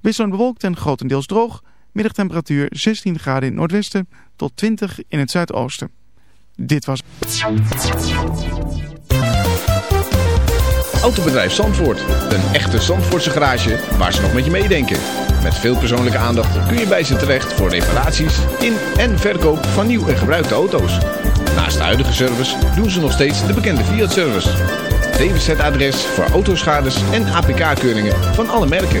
Wisselend bewolkt en grotendeels droog. Middagtemperatuur 16 graden in het noordwesten tot 20 in het zuidoosten. Dit was... Autobedrijf Zandvoort. Een echte Zandvoortse garage waar ze nog met je meedenken. Met veel persoonlijke aandacht kun je bij ze terecht voor reparaties in en verkoop van nieuw en gebruikte auto's. Naast de huidige service doen ze nog steeds de bekende Fiat-service. DWZ-adres voor autoschades en APK-keuringen van alle merken.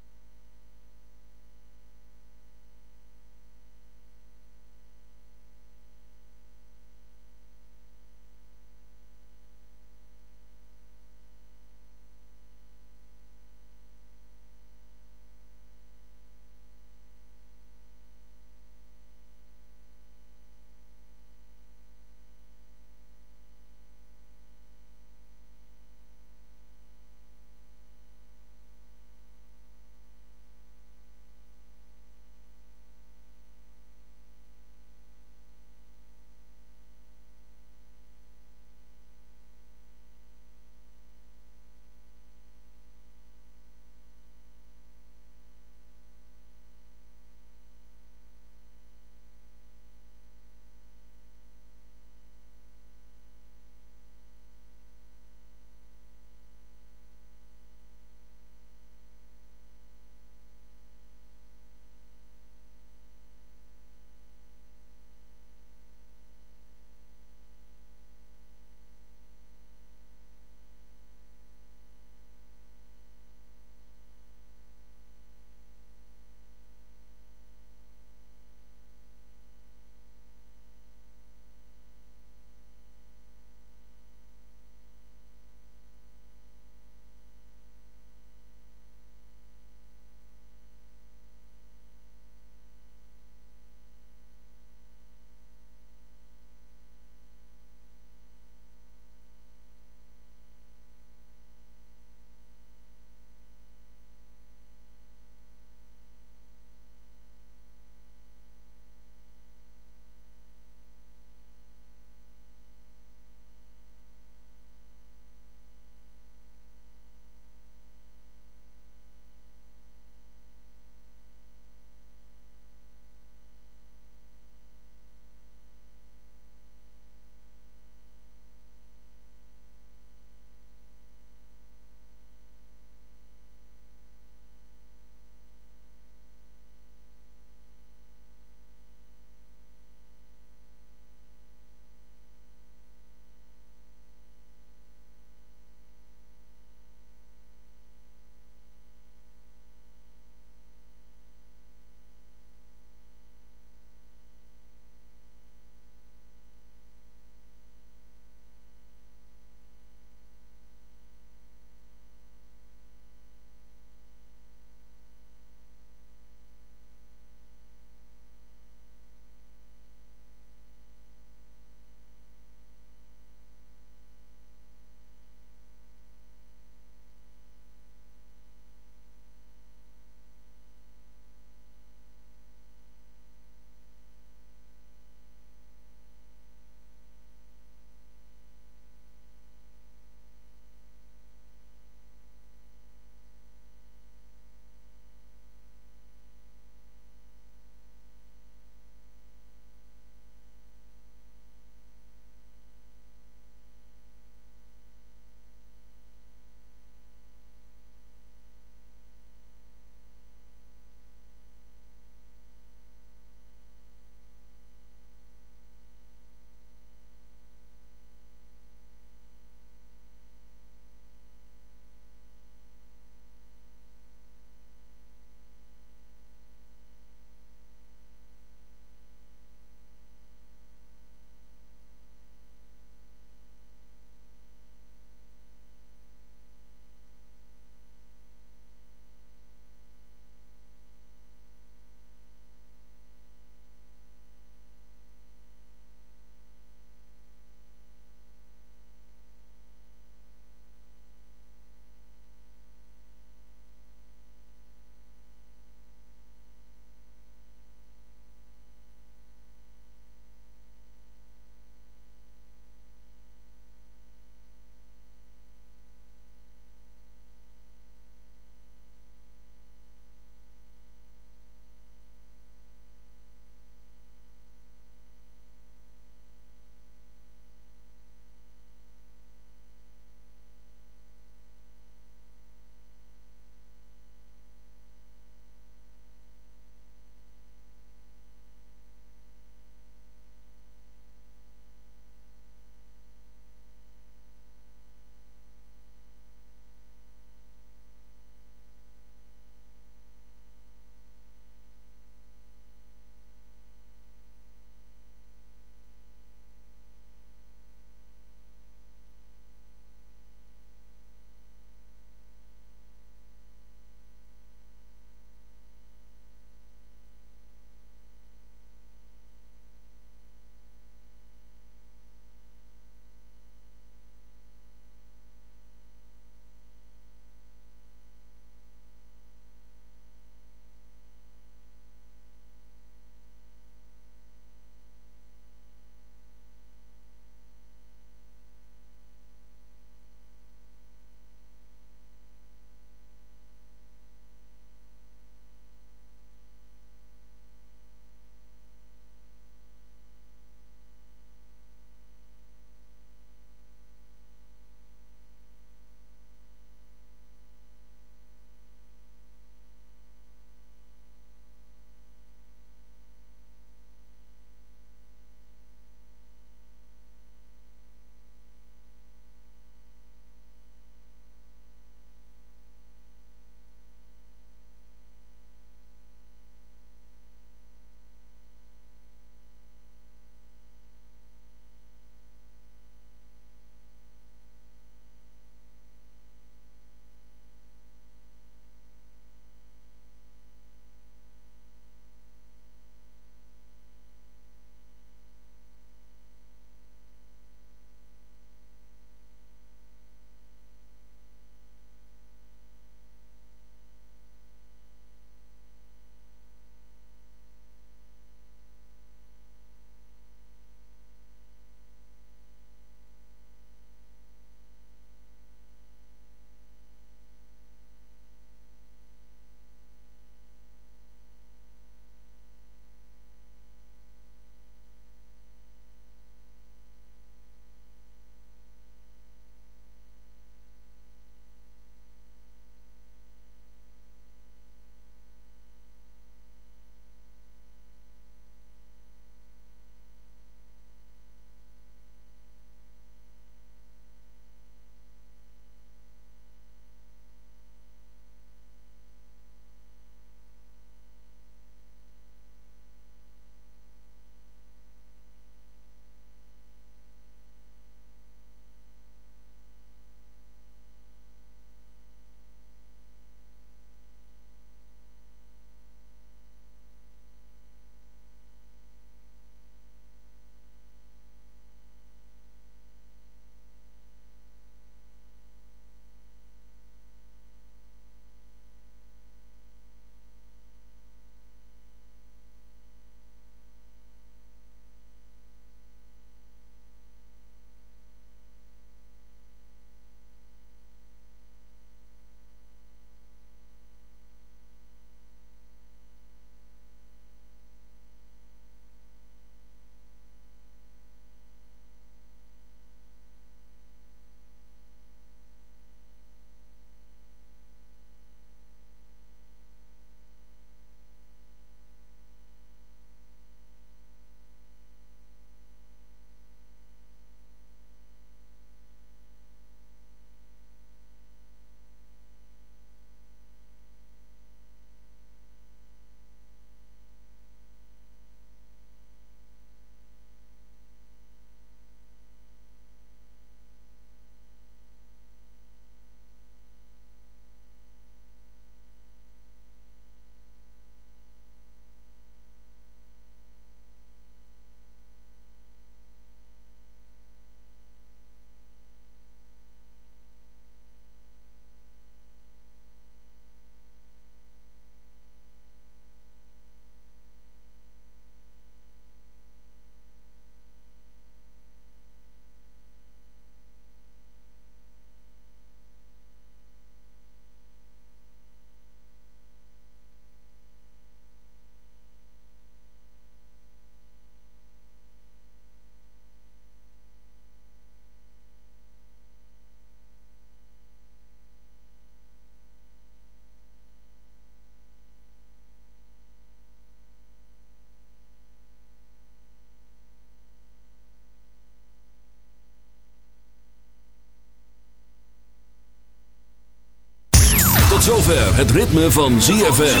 Zover het ritme van ZFM.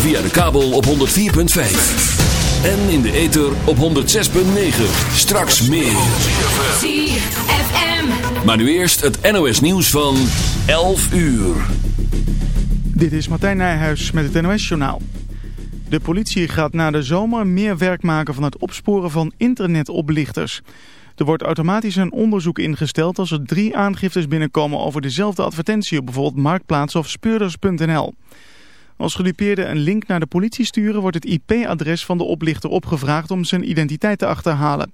Via de kabel op 104.5. En in de ether op 106.9. Straks meer. ZFM. Maar nu eerst het NOS nieuws van 11 uur. Dit is Martijn Nijhuis met het NOS-journaal. De politie gaat na de zomer meer werk maken van het opsporen van internetoplichters. Er wordt automatisch een onderzoek ingesteld als er drie aangiftes binnenkomen over dezelfde advertentie op bijvoorbeeld Marktplaats of Speurders.nl. Als gedupeerden een link naar de politie sturen wordt het IP-adres van de oplichter opgevraagd om zijn identiteit te achterhalen.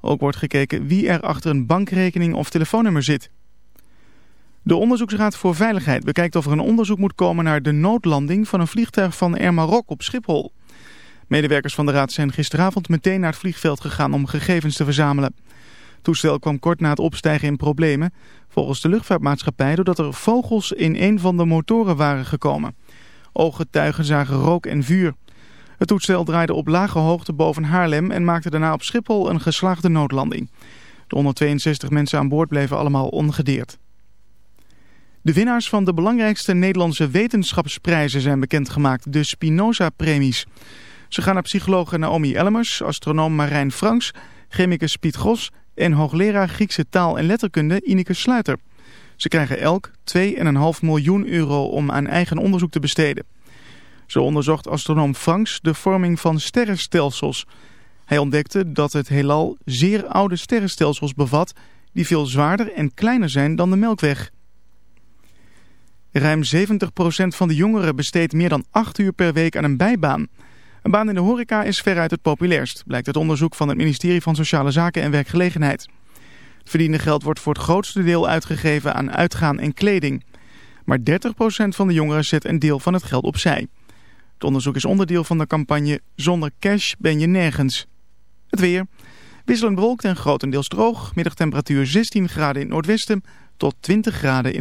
Ook wordt gekeken wie er achter een bankrekening of telefoonnummer zit. De Onderzoeksraad voor Veiligheid bekijkt of er een onderzoek moet komen naar de noodlanding van een vliegtuig van Air Maroc op Schiphol. Medewerkers van de raad zijn gisteravond meteen naar het vliegveld gegaan om gegevens te verzamelen. Toestel kwam kort na het opstijgen in problemen, volgens de luchtvaartmaatschappij doordat er vogels in een van de motoren waren gekomen. Ooggetuigen zagen rook en vuur. Het toestel draaide op lage hoogte boven Haarlem en maakte daarna op Schiphol een geslaagde noodlanding. De 162 mensen aan boord bleven allemaal ongedeerd. De winnaars van de belangrijkste Nederlandse wetenschapsprijzen zijn bekendgemaakt, de Spinoza-premies. Ze gaan naar psycholoog Naomi Elmers, astronoom Marijn Franks, chemicus Piet Gros en hoogleraar Griekse taal en letterkunde Ineke Sluiter. Ze krijgen elk 2,5 miljoen euro om aan eigen onderzoek te besteden. Zo onderzocht astronoom Franks de vorming van sterrenstelsels. Hij ontdekte dat het heelal zeer oude sterrenstelsels bevat die veel zwaarder en kleiner zijn dan de Melkweg. Ruim 70% van de jongeren besteedt meer dan 8 uur per week aan een bijbaan. Een baan in de horeca is veruit het populairst, blijkt uit onderzoek van het ministerie van Sociale Zaken en Werkgelegenheid. Het verdiende geld wordt voor het grootste deel uitgegeven aan uitgaan en kleding. Maar 30% van de jongeren zet een deel van het geld opzij. Het onderzoek is onderdeel van de campagne Zonder cash ben je nergens. Het weer. Wisselend bewolkt en grotendeels droog. Middagtemperatuur 16 graden in noordwesten tot 20 graden in